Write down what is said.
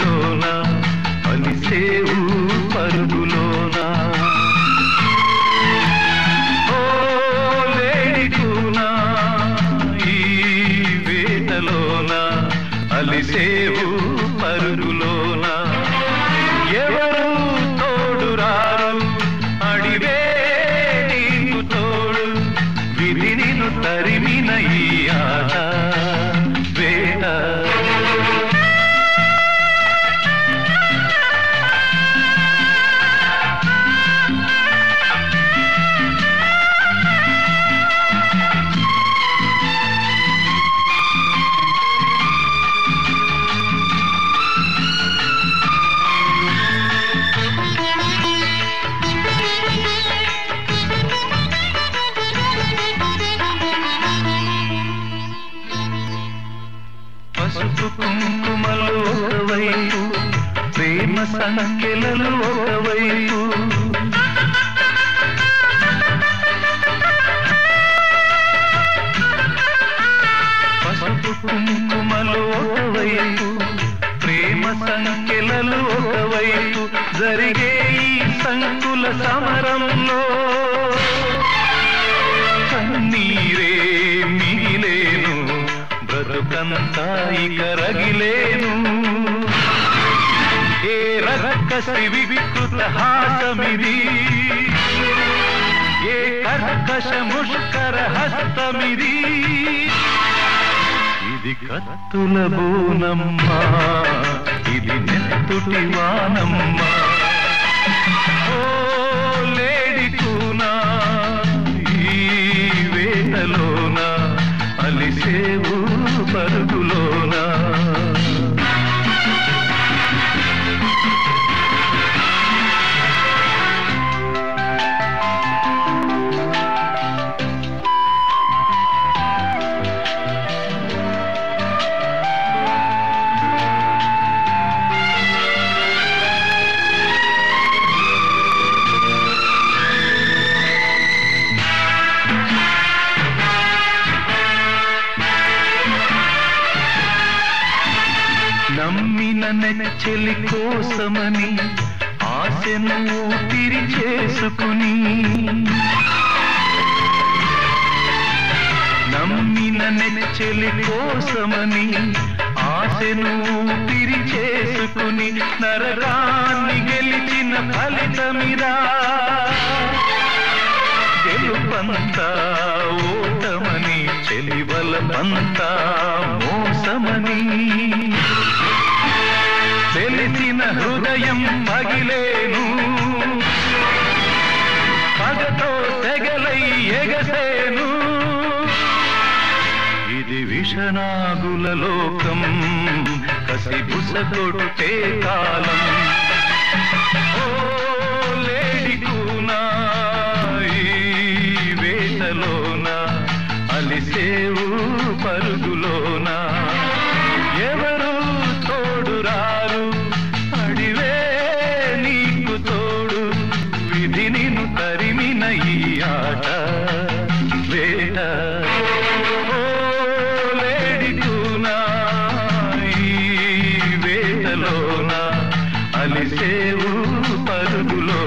పరుగులోన అలిసేవు పరుగులోన ఓ లేడికున ఈ వేటలోన అలిసేవు పరుగులోన ఎవరు తోడురారు అడివే నీకు తోడు విధి నిన్ను తరిమిన ఈ ఆట వేట. పసుపు కుంకుమలు ఒకవైపు ప్రేమ సంఖ్యలలో ఒకవైపు. పసుపు కుంకుమలు ఒకవైపు ప్రేమ సంఖ్యలలో ఒకవైపు జరిగే ఈ సంకుల సమరంలో. కన్నీరే బ్రతుకంతా ఇక రగిలేను. ఏ రక్కసి వికృత హాసమిది. ఏ కర్కశ ముష్కర హస్తమిది. ఇది కత్తుల బోనమ్మా ఇది నెత్తుటి వానమ్మా. ఓ లేడి కూనా ఈ వేటలోన అలిసేవ పరుగులో నెచ్చలి కోసమని ఆశను ఊపిరి చేసుకుని నమ్మిన నెచ్చలి కోసమని ఆశను ఊపిరి చేసుకుని నరకాన్ని గెలిచిన ఫలితమిరా. గెలుపంతా ఓటమని చెలివలమంతా మోసమని హృదయం మగిలేను పగతో తెగలై ఎగసేను. ఇది విషనాగుల లోకం కసి బుస కొట్టే కాలం. ఓ అలిసేవు పరుగులో